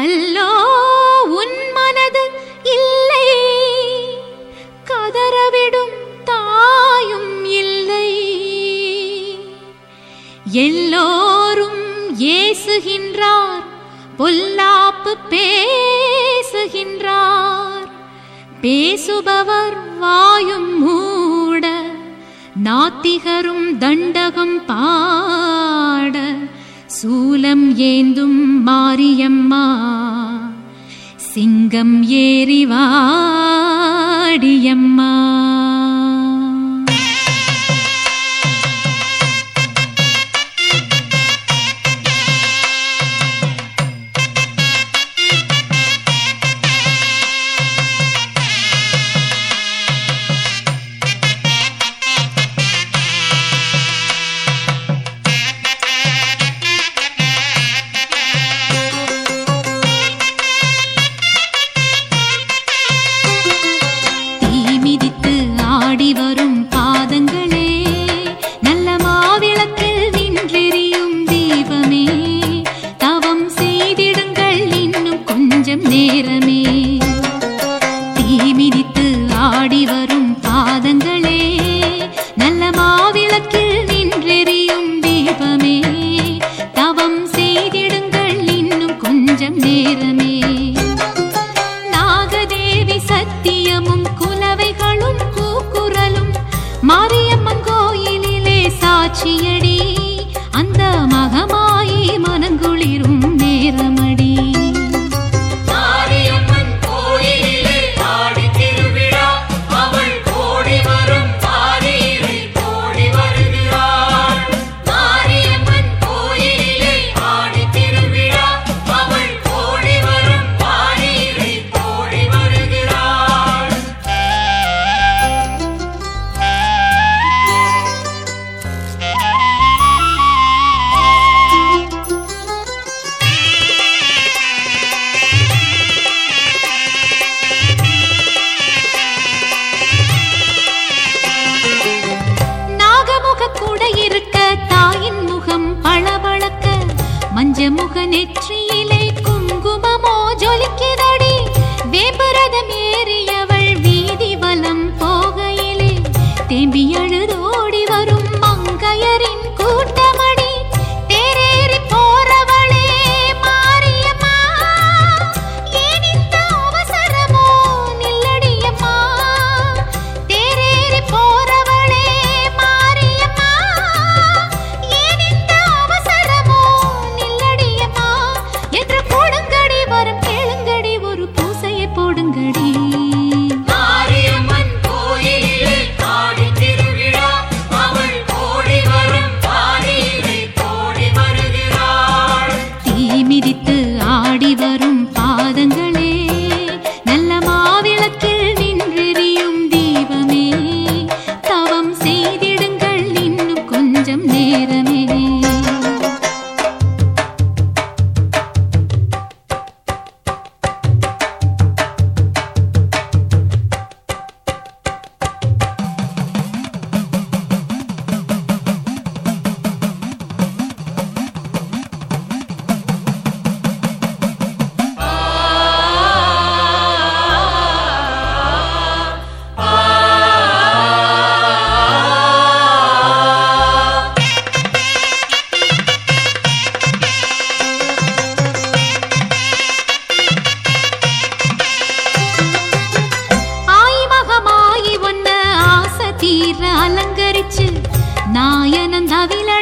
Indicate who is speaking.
Speaker 1: கல்லோ உன் மனது இல்லை. கதறவிடும் தாயும் இல்லை. எல்லோரும் ஏசுகின்றார் பொல்லாப்பு பேசுகின்றார். பேசுபவர் வாயும் மூட நாத்திகரும் தண்டகம் பாட. சூலம் ஏந்தும் மாரியம்மா. சிங்கம் ஏறிவாடியம்மா குயிலும் குலவைகளும் கூக்குரலும். மாரியம்மன் கோயிலிலே சாட்சியடி. அந்த மகமாயி மனங்குளிரும் நேரம். பஞ்சமுக நெற்றியிலே குங்குமமோ ஜொலிக்கிறடி வேபரதம் ஏறியவள் வீதி வலம் போகையிலே. தேம்பி அழுதோ நாயனன் தவில